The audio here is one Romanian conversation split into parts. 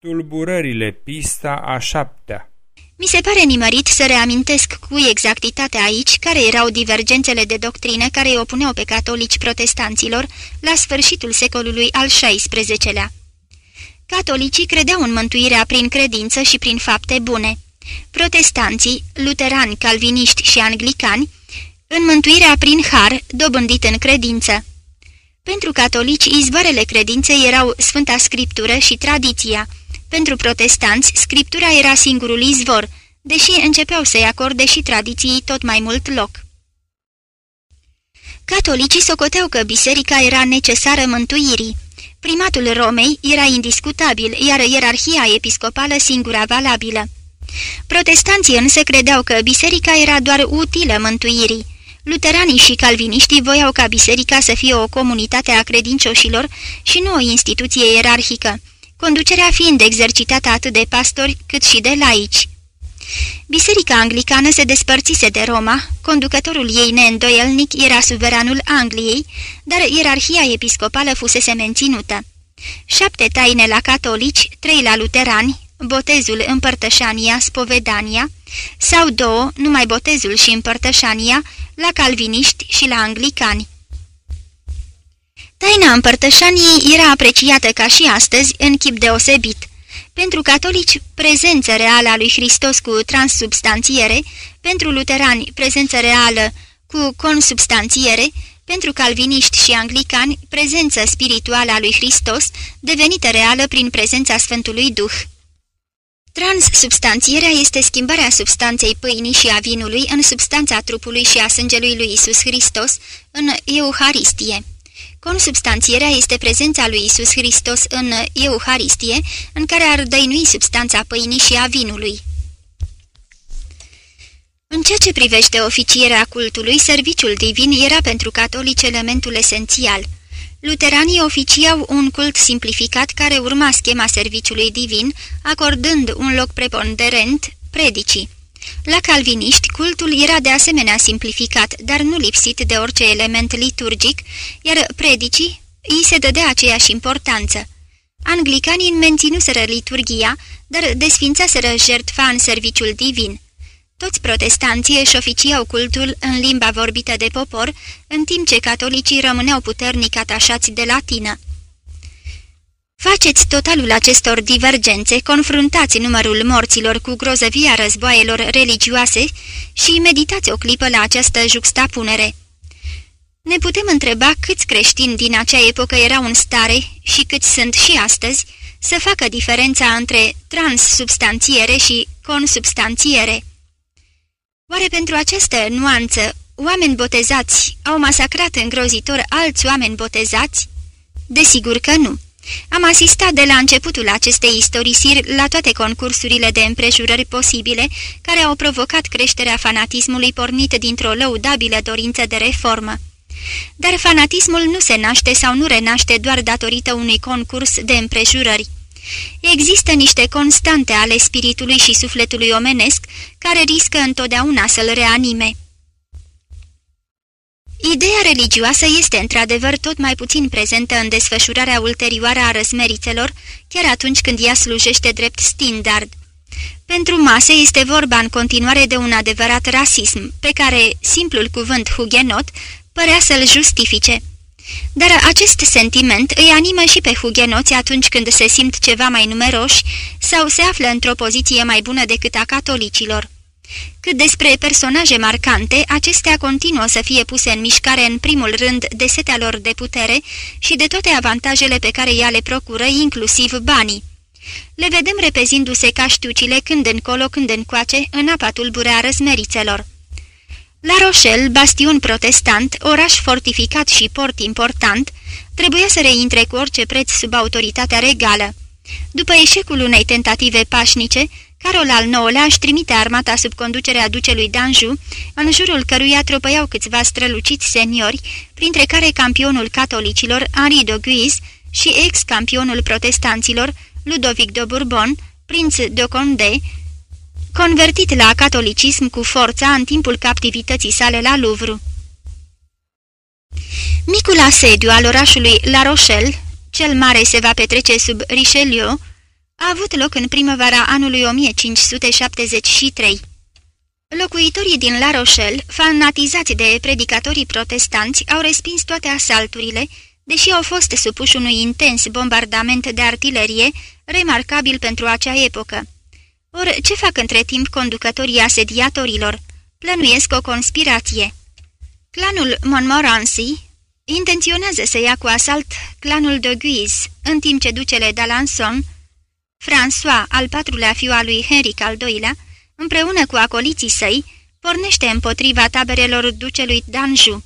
Tulburările, pista a șaptea Mi se pare nimărit să reamintesc cu exactitate aici care erau divergențele de doctrină care îi opuneau pe catolici protestanților la sfârșitul secolului al XVI-lea. Catolicii credeau în mântuirea prin credință și prin fapte bune. Protestanții, luterani, calviniști și anglicani, în mântuirea prin har, dobândit în credință. Pentru catolici, izvoarele credinței erau Sfânta Scriptură și tradiția. Pentru protestanți, Scriptura era singurul izvor, deși începeau să-i acorde și tradiției tot mai mult loc. Catolicii socoteau că biserica era necesară mântuirii. Primatul Romei era indiscutabil, iar ierarhia episcopală singura valabilă. Protestanții însă credeau că biserica era doar utilă mântuirii. Luteranii și calviniștii voiau ca biserica să fie o comunitate a credincioșilor și nu o instituție ierarhică, conducerea fiind exercitată atât de pastori cât și de laici. Biserica anglicană se despărțise de Roma, conducătorul ei neîndoielnic era suveranul Angliei, dar ierarhia episcopală fusese menținută. Șapte taine la catolici, trei la luterani, botezul, împărtășania, spovedania, sau două, numai botezul și împărtășania, la calviniști și la anglicani. Taina împărtășaniei era apreciată ca și astăzi în chip deosebit. Pentru catolici, prezență reală a lui Hristos cu transsubstanțiere, pentru luterani, prezență reală cu consubstanțiere, pentru calviniști și anglicani, prezență spirituală a lui Hristos, devenită reală prin prezența Sfântului Duh. Transsubstanțierea este schimbarea substanței pâinii și a vinului în substanța trupului și a sângelui lui Isus Hristos în Euharistie. Consubstanțierea este prezența lui Isus Hristos în Euharistie, în care ar dăinui substanța pâinii și a vinului. În ceea ce privește oficierea cultului, serviciul divin era pentru catolici elementul esențial – Luteranii oficiau un cult simplificat care urma schema serviciului divin, acordând un loc preponderent predicii. La calviniști, cultul era de asemenea simplificat, dar nu lipsit de orice element liturgic, iar predicii îi se dădea aceeași importanță. Anglicanii menținuseră liturgia, dar desfințaseră jertfa în serviciul divin. Toți protestanții își oficiau cultul în limba vorbită de popor, în timp ce catolicii rămâneau puternic atașați de latină. Faceți totalul acestor divergențe, confruntați numărul morților cu grozăvia războaielor religioase și meditați o clipă la această juxtapunere. Ne putem întreba câți creștini din acea epocă erau în stare și câți sunt și astăzi să facă diferența între transsubstanțiere și consubstanțiere. Oare pentru această nuanță, oameni botezați au masacrat îngrozitor alți oameni botezați? Desigur că nu. Am asistat de la începutul acestei istorisiri la toate concursurile de împrejurări posibile care au provocat creșterea fanatismului pornit dintr-o lăudabilă dorință de reformă. Dar fanatismul nu se naște sau nu renaște doar datorită unui concurs de împrejurări. Există niște constante ale spiritului și sufletului omenesc care riscă întotdeauna să-l reanime. Ideea religioasă este într-adevăr tot mai puțin prezentă în desfășurarea ulterioară a răsmerițelor, chiar atunci când ea slujește drept standard. Pentru mase este vorba în continuare de un adevărat rasism, pe care simplul cuvânt hugenot părea să-l justifice. Dar acest sentiment îi animă și pe hugenoți atunci când se simt ceva mai numeroși sau se află într-o poziție mai bună decât a catolicilor. Cât despre personaje marcante, acestea continuă să fie puse în mișcare în primul rând de setea lor de putere și de toate avantajele pe care ea le procură, inclusiv banii. Le vedem repezindu-se ca știucile când încolo, când încoace, în apa tulbure a răzmerițelor. La Rochelle, bastion protestant, oraș fortificat și port important, trebuia să reintre cu orice preț sub autoritatea regală. După eșecul unei tentative pașnice, Carol al IX-lea își trimite armata sub conducerea ducelui d'Anjou, în jurul căruia tropăiau câțiva străluciți seniori, printre care campionul catolicilor Henri de Guise și ex-campionul protestanților Ludovic de Bourbon, prinț de Condé, convertit la catolicism cu forța în timpul captivității sale la Louvre. Micul asediu al orașului La Rochelle, cel mare se va petrece sub Richelieu, a avut loc în primăvara anului 1573. Locuitorii din La Rochelle, fanatizați de predicatorii protestanți, au respins toate asalturile, deși au fost supuși unui intens bombardament de artilerie, remarcabil pentru acea epocă. Or, ce fac între timp conducătorii asediatorilor? Plănuiesc o conspirație. Clanul Montmorency intenționează să ia cu asalt clanul de Guise, în timp ce ducele d'Alençon, François, al patrulea fiu al lui Henric al II-lea, împreună cu acoliții săi, pornește împotriva taberelor ducelui d'Anjou.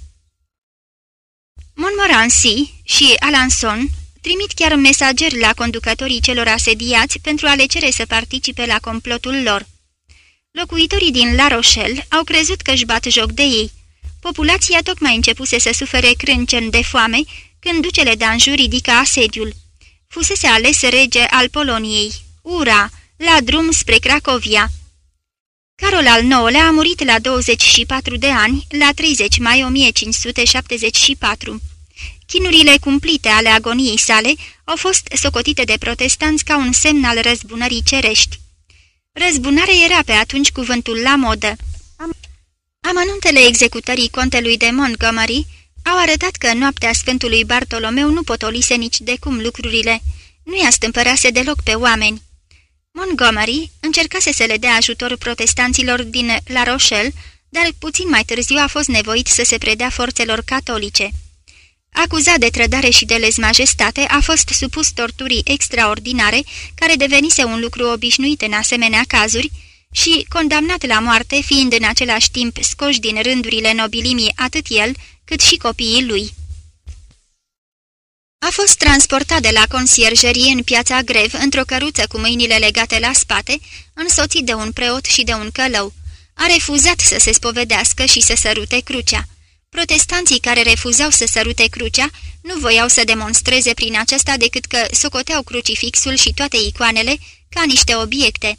Montmorency și Alençon trimit chiar mesageri la conducătorii celor asediați pentru a le cere să participe la complotul lor. Locuitorii din La Rochelle au crezut că își bat joc de ei. Populația tocmai începuse să sufere crâncen de foame când ducele d'Anjou ridica asediul. Fusese ales rege al Poloniei. Ura! La drum spre Cracovia. Carol al IX-lea a murit la 24 de ani, la 30 mai 1574. Chinurile cumplite ale agoniei sale au fost socotite de protestanți ca un semn al răzbunării cerești. Răzbunare era pe atunci cuvântul la modă. Amănuntele executării contelui de Montgomery au arătat că noaptea Sfântului Bartolomeu nu potolise nici de cum lucrurile, nu i-a stâmpărase deloc pe oameni. Montgomery încercase să le dea ajutor protestanților din La Rochelle, dar puțin mai târziu a fost nevoit să se predea forțelor catolice. Acuzat de trădare și de lezmajestate, a fost supus torturii extraordinare, care devenise un lucru obișnuit în asemenea cazuri, și condamnat la moarte, fiind în același timp scoși din rândurile nobilimii atât el, cât și copiii lui. A fost transportat de la consierjerie în piața Grev într-o căruță cu mâinile legate la spate, însoțit de un preot și de un călău. A refuzat să se spovedească și să sărute crucea. Protestanții care refuzau să sărute crucea nu voiau să demonstreze prin aceasta decât că socoteau crucifixul și toate icoanele ca niște obiecte.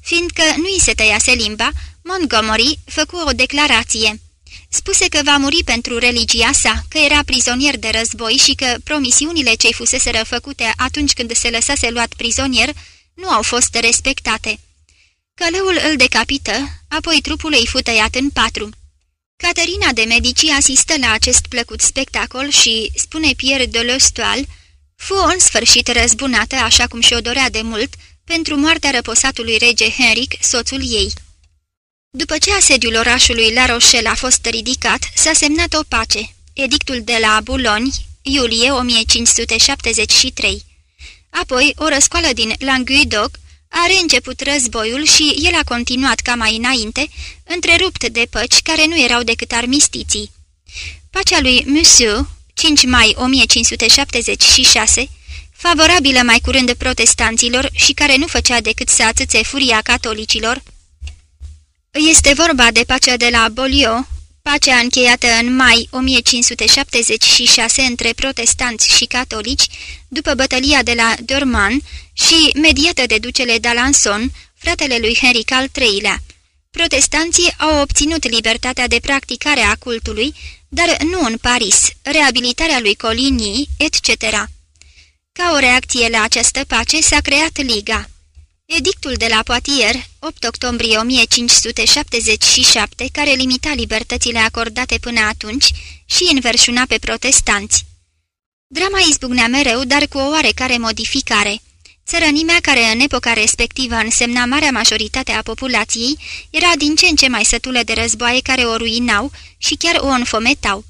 Fiindcă nu îi se tăiase limba, Montgomery făcu o declarație. Spuse că va muri pentru religia sa, că era prizonier de război și că promisiunile ce-i fuseseră făcute atunci când se lăsase luat prizonier nu au fost respectate. Căleul îl decapită, apoi trupul îi fu tăiat în patru. Caterina de Medici asistă la acest plăcut spectacol și, spune Pierre de L'Ostoal, fu în sfârșit răzbunată, așa cum și-o dorea de mult, pentru moartea răposatului rege Henric, soțul ei. După ce asediul orașului La Rochelle a fost ridicat, s-a semnat o pace, edictul de la Boulogne, iulie 1573. Apoi, o răscoală din Languedoc a reînceput războiul și el a continuat ca mai înainte, întrerupt de păci care nu erau decât armistiții. Pacea lui Monsieur, 5 mai 1576, favorabilă mai curând protestanților și care nu făcea decât să atâțe furia catolicilor, este vorba de pacea de la Bolio, pacea încheiată în mai 1576 între protestanți și catolici, după bătălia de la Dorman și mediată de ducele d'Alençon, fratele lui Henric al III-lea. Protestanții au obținut libertatea de practicare a cultului, dar nu în Paris, reabilitarea lui Coligny, etc. Ca o reacție la această pace s-a creat Liga. Edictul de la Poitiers, 8 octombrie 1577, care limita libertățile acordate până atunci și înverșuna pe protestanți. Drama izbucnea mereu, dar cu o oarecare modificare. Țărănimea care în epoca respectivă însemna marea majoritate a populației era din ce în ce mai sătulă de războaie care o ruinau și chiar o înfometau.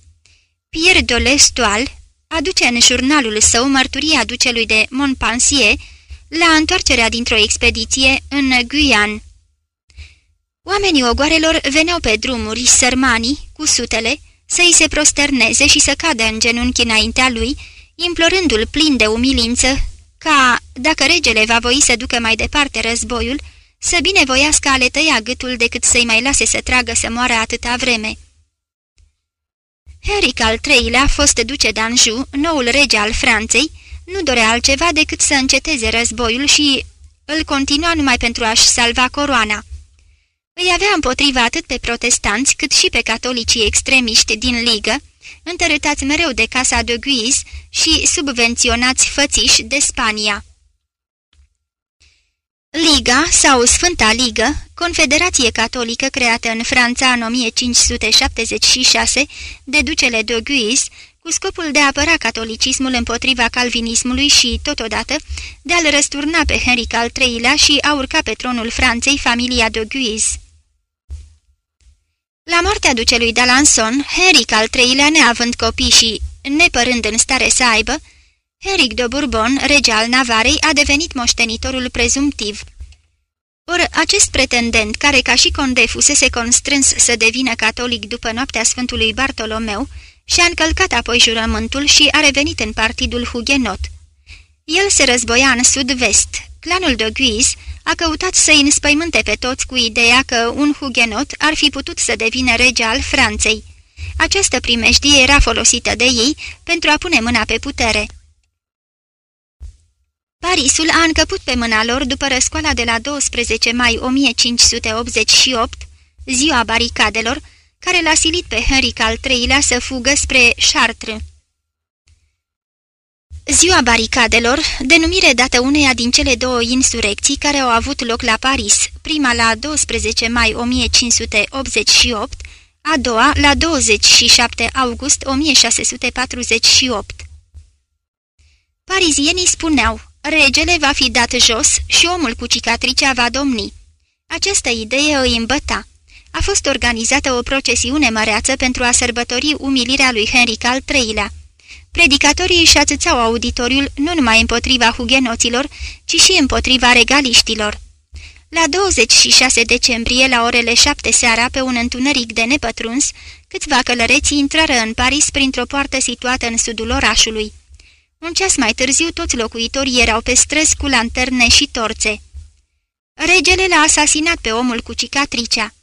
Pierre de l'Estoile aduce în jurnalul său mărturia ducelui de Montpensier la întoarcerea dintr-o expediție în Guian. Oamenii ogoarelor veneau pe drumuri, sărmanii, cu sutele, să-i se prosterneze și să cadă în genunchi înaintea lui, implorându-l plin de umilință ca, dacă regele va voi să ducă mai departe războiul, să binevoiască a le tăia gâtul decât să-i mai lase să tragă să moară atâta vreme. Henric al III-lea a fost duce d'Anjou, noul rege al Franței, nu dorea altceva decât să înceteze războiul și îl continua numai pentru a-și salva coroana. Îi avea împotriva atât pe protestanți cât și pe catolicii extremiști din ligă, întărâtați mereu de Casa de Guise și subvenționați fățiși de Spania. Liga sau Sfânta Ligă, confederație catolică creată în Franța în 1576 de ducele de Guise, cu scopul de a apăra catolicismul împotriva calvinismului și, totodată, de a-l răsturna pe Henric al III-lea și a urca pe tronul Franței familia de Guise. La moartea ducelui d'Alençon, Henric al III-lea, neavând copii și nepărând în stare să aibă, Henric de Bourbon, rege al Navarei, a devenit moștenitorul prezumtiv. Or, acest pretendent, care ca și conde fusese constrâns să devină catolic după noaptea Sfântului Bartolomeu, și-a încălcat apoi jurământul și a revenit în partidul hugenot. El se războia în sud-vest. Clanul de Guise a căutat să-i înspăimânte pe toți cu ideea că un hugenot ar fi putut să devină rege al Franței. Această primejdie era folosită de ei pentru a pune mâna pe putere. Parisul a încăput pe mâna lor după răscoala de la 12 mai 1588, ziua baricadelor, care l-a silit pe Henric al III-lea să fugă spre Chartres. Ziua baricadelor, denumire dată uneia din cele două insurecții care au avut loc la Paris, prima la 12 mai 1588, a doua la 27 august 1648. Parizienii spuneau, regele va fi dat jos și omul cu cicatricea va domni. Această idee îi îmbăta. A fost organizată o procesiune măreață pentru a sărbători umilirea lui Henric al III-lea. Predicatorii își atâțau auditoriul nu numai împotriva hugenoților, ci și împotriva regaliștilor. La 26 decembrie, la orele 7 seara, pe un întuneric de nepătruns, câțiva călăreți intrară în Paris printr-o poartă situată în sudul orașului. Un ceas mai târziu, toți locuitorii erau pe străzi cu lanterne și torțe. Regele l-a asasinat pe omul cu cicatricea.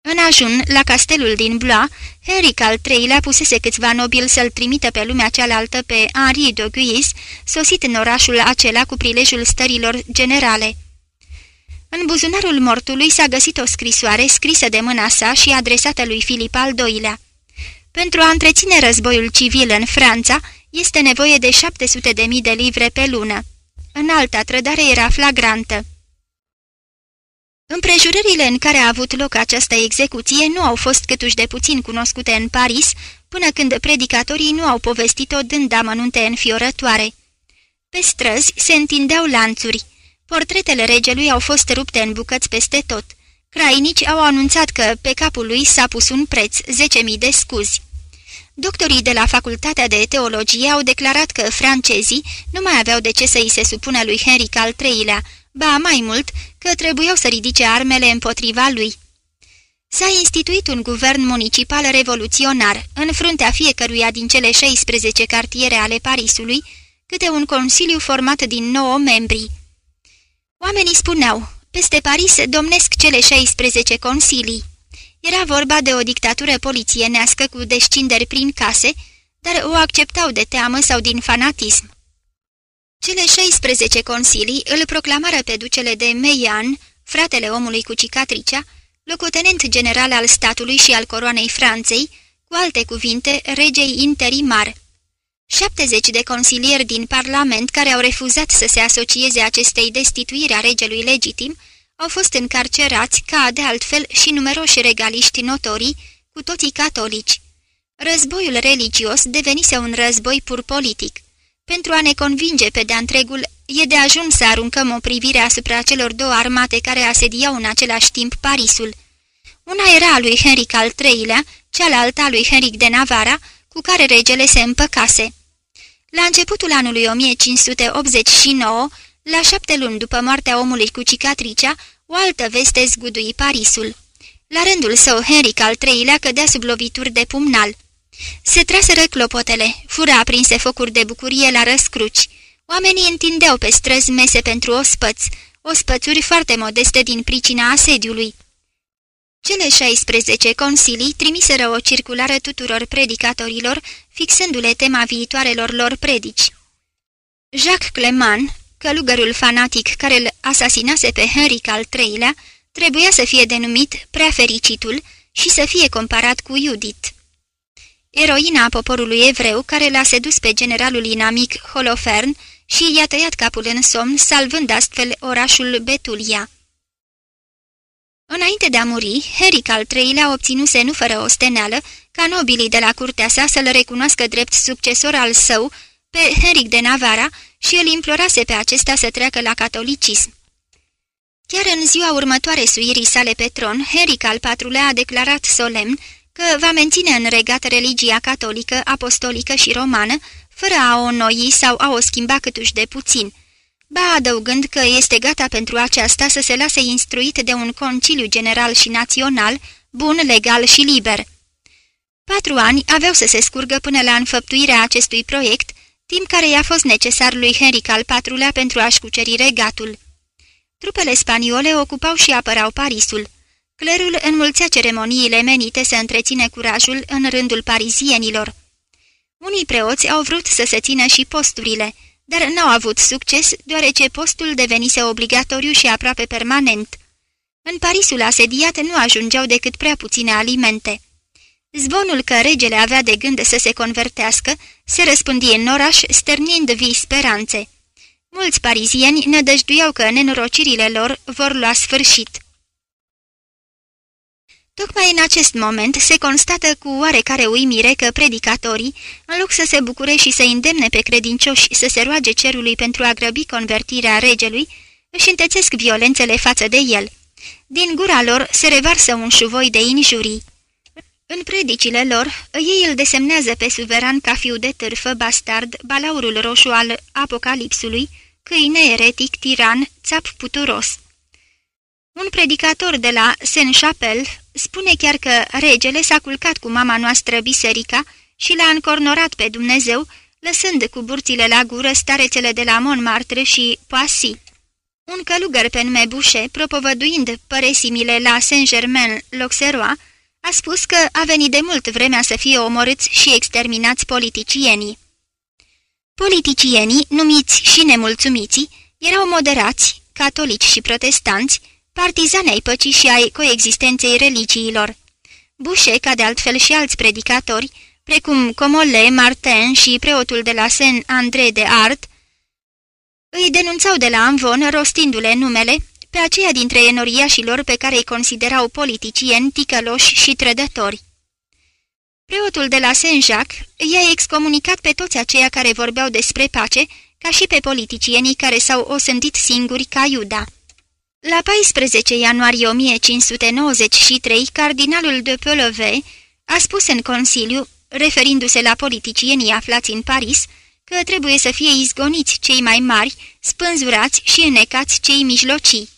În ajun, la castelul din Blois, Henric al III-lea pusese câțiva nobili să-l trimită pe lumea cealaltă pe Henri de Guise, sosit în orașul acela cu prilejul stărilor generale. În buzunarul mortului s-a găsit o scrisoare scrisă de mâna sa și adresată lui Filip al II-lea. Pentru a întreține războiul civil în Franța, este nevoie de 700.000 de, de livre pe lună. În alta trădare era flagrantă. Împrejurările în care a avut loc această execuție nu au fost câtuși de puțin cunoscute în Paris, până când predicatorii nu au povestit-o dând amănunte înfiorătoare. Pe străzi se întindeau lanțuri. Portretele regelui au fost rupte în bucăți peste tot. Crainici au anunțat că pe capul lui s-a pus un preț, 10.000 de scuzi. Doctorii de la Facultatea de Teologie au declarat că francezii nu mai aveau de ce să îi se supună lui Henric al III-lea, ba mai mult că trebuiau să ridice armele împotriva lui. S-a instituit un guvern municipal revoluționar, în fruntea fiecăruia din cele 16 cartiere ale Parisului, câte un consiliu format din 9 membri. Oamenii spuneau, peste Paris domnesc cele 16 consilii. Era vorba de o dictatură polițienească cu descinderi prin case, dar o acceptau de teamă sau din fanatism. Cele 16 consilii îl proclamară pe ducele de Meian, fratele omului cu cicatricea, locotenent general al statului și al coroanei Franței, cu alte cuvinte, regei interimar. 70 de consilieri din Parlament care au refuzat să se asocieze acestei destituiri a regelui legitim au fost încarcerați, ca de altfel și numeroși regaliști notorii, cu toții catolici. Războiul religios devenise un război pur politic. Pentru a ne convinge pe de-a întregul, e de ajuns să aruncăm o privire asupra celor două armate care asediau în același timp Parisul. Una era a lui Henric al III-lea, cealaltă a lui Henric de Navara, cu care regele se împăcase. La începutul anului 1589, la șapte luni după moartea omului cu cicatricea, o altă veste zgudui Parisul. La rândul său, Henric al III-lea cădea sub lovituri de pumnal. Se traseră clopotele, fura aprinse focuri de bucurie la răscruci. Oamenii întindeau pe străzi mese pentru ospăți, ospățuri foarte modeste din pricina asediului. Cele 16 consilii trimiseră o circulară tuturor predicatorilor, fixându-le tema viitoarelor lor predici. Jacques Clement, călugărul fanatic care îl asasinase pe Henric al III-lea, trebuia să fie denumit prea fericitul și să fie comparat cu Judith. Eroina poporului evreu care l-a sedus pe generalul inamic Holofern și i-a tăiat capul în somn, salvând astfel orașul Betulia. Înainte de a muri, Heric al III-lea obținuse nu fără osteneală ca nobilii de la curtea sa să-l recunoască drept succesor al său pe Heric de Navara și îl implorase pe acesta să treacă la catolicism. Chiar în ziua următoare suirii sale pe tron, Heric al IV-lea a declarat solemn că va menține în regat religia catolică, apostolică și romană, fără a o noi sau a o schimba câtuși de puțin, ba adăugând că este gata pentru aceasta să se lase instruit de un conciliu general și național, bun, legal și liber. Patru ani aveau să se scurgă până la înfăptuirea acestui proiect, timp care i-a fost necesar lui Henric al IV-lea pentru a-și cuceri regatul. Trupele spaniole ocupau și apărau Parisul. Clerul înmulțea ceremoniile menite să întreține curajul în rândul parizienilor. Unii preoți au vrut să se țină și posturile, dar n-au avut succes deoarece postul devenise obligatoriu și aproape permanent. În Parisul asediat nu ajungeau decât prea puține alimente. Zvonul că regele avea de gând să se convertească se răspândi în oraș, stârnind vii speranțe. Mulți parizieni nădăjduiau că nenorocirile lor vor lua sfârșit. Tocmai în acest moment se constată cu oarecare uimire că predicatorii, în loc să se bucure și să îndemne pe credincioși să se roage cerului pentru a grăbi convertirea regelui, își întețesc violențele față de el. Din gura lor se revarsă un șuvoi de injurii. În predicile lor, ei îl desemnează pe suveran ca fiu de târfă, bastard, balaurul roșu al apocalipsului, câine eretic, tiran, țap puturos. Un predicator de la Saint-Chapelle spune chiar că regele s-a culcat cu mama noastră biserica și l-a încornorat pe Dumnezeu, lăsând cu burțile la gură starețele de la Montmartre și Poissy. Un călugăr pe nume Boucher, propovăduind păresimile la Saint-Germain-l'Auxerrois, a spus că a venit de mult vremea să fie omorâți și exterminați politicienii. Politicienii, numiți și nemulțumiții, erau moderați, catolici și protestanți, partizani ai păcii și ai coexistenței religiilor. Bușe, ca de altfel și alți predicatori, precum Comole, Martin și preotul de la Saint-André de Art, îi denunțau de la Anvon, rostindu-le numele, pe aceia dintre enoriașilor pe care îi considerau politicieni, ticăloși și trădători. Preotul de la Saint-Jacques i-a excomunicat pe toți aceia care vorbeau despre pace, ca și pe politicienii care s-au osândit singuri ca Iuda. La 14 ianuarie 1593, cardinalul de Pelove a spus în Consiliu, referindu-se la politicienii aflați în Paris, că trebuie să fie izgoniți cei mai mari, spânzurați și înnecați cei mijlocii.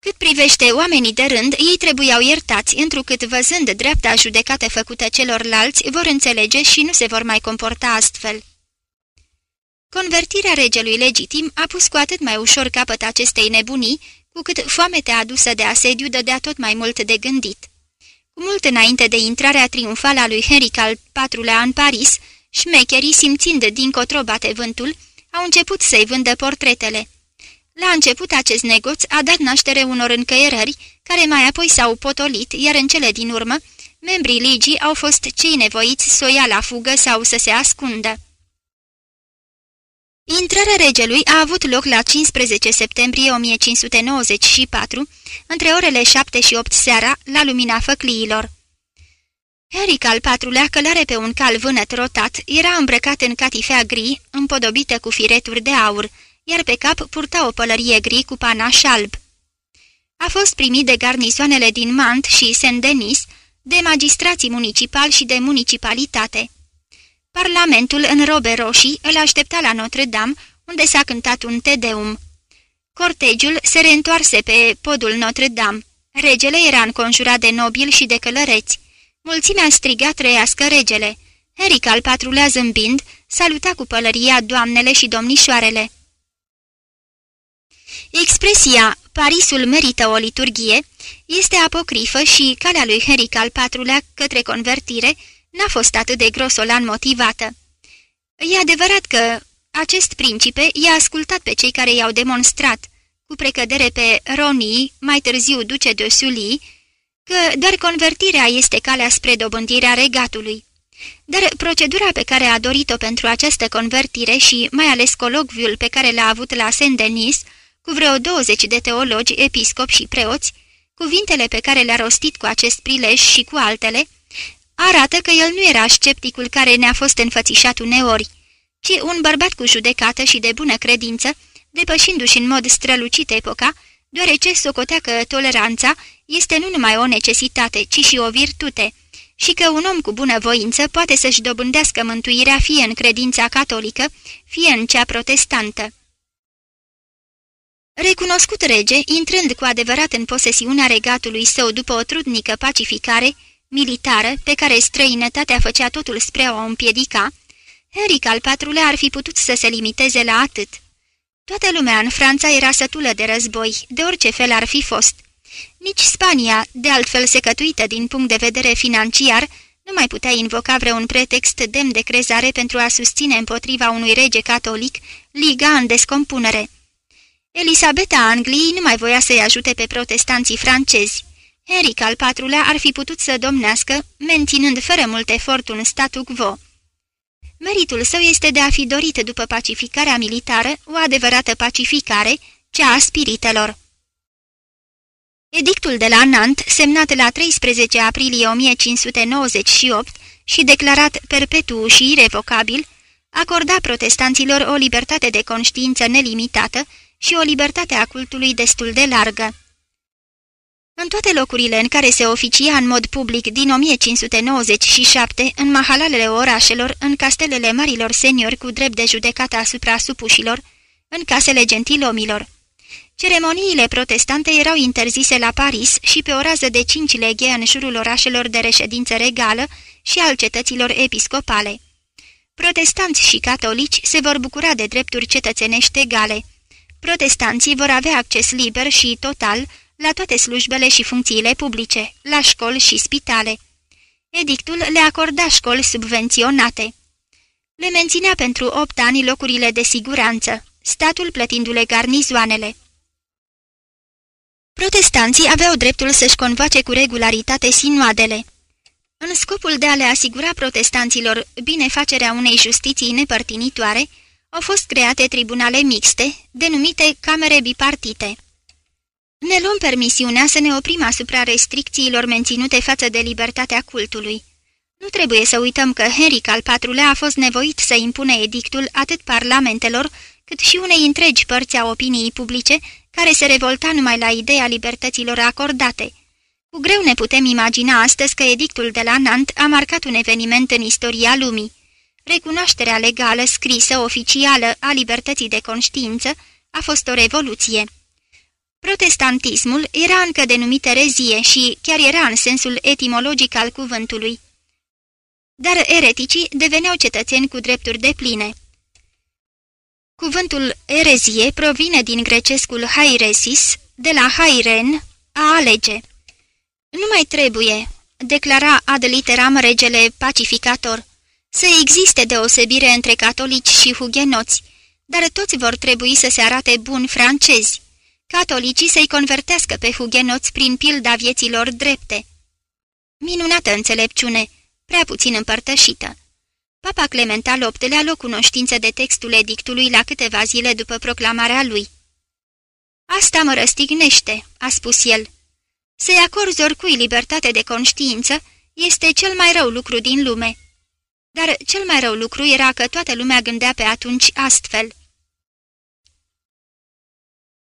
Cât privește oamenii de rând, ei trebuiau iertați, întrucât văzând dreapta judecată făcută celorlalți, vor înțelege și nu se vor mai comporta astfel. Convertirea regelui legitim a pus cu atât mai ușor capăt acestei nebunii, cu cât foametea adusă de asediu dădea tot mai mult de gândit. Cu mult înainte de intrarea triumfală a lui Henric al IV-lea în Paris, șmecherii, simțind dincotro bate vântul, au început să-i vândă portretele. La început acest negoț a dat naștere unor încăierări, care mai apoi s-au potolit, iar în cele din urmă, membrii ligii au fost cei nevoiți să o ia la fugă sau să se ascundă. Intrarea regelui a avut loc la 15 septembrie 1594, între orele 7 și 8 seara, la lumina făcliilor. Eric al patrulea, călare pe un cal vânăt rotat, era îmbrăcat în catifea gri, împodobită cu fireturi de aur, iar pe cap purta o pălărie gri cu panaș alb. A fost primit de garnisoanele din Mant și Saint-Denis, de magistrații municipali și de municipalitate. Parlamentul în robe roșii îl aștepta la Notre-Dame, unde s-a cântat un tedeum. Cortegiul se reîntoarse pe podul Notre-Dame. Regele era înconjurat de nobili și de călăreți. Mulțimea striga trăiască regele. Eric al patrulea zâmbind, saluta cu pălăria doamnele și domnișoarele. Expresia Parisul merită o liturghie este apocrifă și calea lui Henric al IV-lea către convertire n-a fost atât de grosolan motivată. E adevărat că acest principe i-a ascultat pe cei care i-au demonstrat, cu precădere pe Ronii, mai târziu duce de Sully, că doar convertirea este calea spre dobândirea regatului. Dar procedura pe care a dorit-o pentru această convertire și mai ales colocviul pe care l-a avut la Saint-Denis, cu vreo 20 de teologi, episcopi și preoți, cuvintele pe care le-a rostit cu acest prilej și cu altele, arată că el nu era scepticul care ne-a fost înfățișat uneori, ci un bărbat cu judecată și de bună credință, depășindu-și în mod strălucit epoca, deoarece socotea că toleranța este nu numai o necesitate, ci și o virtute, și că un om cu bună voință poate să-și dobândească mântuirea fie în credința catolică, fie în cea protestantă. Recunoscut rege, intrând cu adevărat în posesiunea regatului său după o trudnică pacificare militară, pe care străinătatea făcea totul spre a o împiedica, Henric al IV-lea ar fi putut să se limiteze la atât. Toată lumea în Franța era sătulă de război, de orice fel ar fi fost. Nici Spania, de altfel secătuită din punct de vedere financiar, nu mai putea invoca vreun pretext demn de crezare pentru a susține împotriva unui rege catolic liga în descompunere. Elisabeta Angliei nu mai voia să-i ajute pe protestanții francezi. Henric al IV-lea ar fi putut să domnească, menținând fără mult efort un statu quo. Meritul său este de a fi dorit după pacificarea militară o adevărată pacificare, cea a spiritelor. Edictul de la Nant, semnat la 13 aprilie 1598 și declarat perpetu și irrevocabil, acorda protestanților o libertate de conștiință nelimitată și o libertate a cultului destul de largă. În toate locurile în care se oficia în mod public din 1597, în mahalalele orașelor, în castelele marilor seniori cu drept de judecată asupra supușilor, în casele gentilomilor. Ceremoniile protestante erau interzise la Paris și pe o rază de cinci leghe în jurul orașelor de reședință regală și al cetăților episcopale. Protestanți și catolici se vor bucura de drepturi cetățenești egale. Protestanții vor avea acces liber și total la toate slujbele și funcțiile publice, la școli și spitale. Edictul le acorda școli subvenționate. Le menținea pentru opt ani locurile de siguranță, statul plătindu-le garnizoanele. Protestanții aveau dreptul să-și convoace cu regularitate sinoadele. În scopul de a le asigura protestanților binefacerea unei justiții nepărtinitoare, au fost create tribunale mixte, denumite camere bipartite. Ne luăm permisiunea să ne oprim asupra restricțiilor menținute față de libertatea cultului. Nu trebuie să uităm că Henric al IV-lea a fost nevoit să impune edictul atât parlamentelor, cât și unei întregi părți a opiniei publice, care se revolta numai la ideea libertăților acordate. Cu greu ne putem imagina astăzi că edictul de la Nant a marcat un eveniment în istoria lumii. Recunoașterea legală, scrisă, oficială a libertății de conștiință a fost o revoluție. Protestantismul era încă denumit erezie și chiar era în sensul etimologic al cuvântului. Dar ereticii deveneau cetățeni cu drepturi de pline. Cuvântul erezie provine din grecescul hairesis, de la hairen, a alege. Nu mai trebuie, declara ad literam regele pacificator, să existe deosebire între catolici și hugenoți, dar toți vor trebui să se arate buni francezi catolicii să-i convertească pe hugenoți prin pilda vieților drepte. Minunată înțelepciune, prea puțin împărtășită. Papa Clement al VIII-lea luă cunoștință de textul edictului la câteva zile după proclamarea lui. Asta mă răstignește," a spus el. Să-i acorzi oricui libertate de conștiință este cel mai rău lucru din lume." Dar cel mai rău lucru era că toată lumea gândea pe atunci astfel.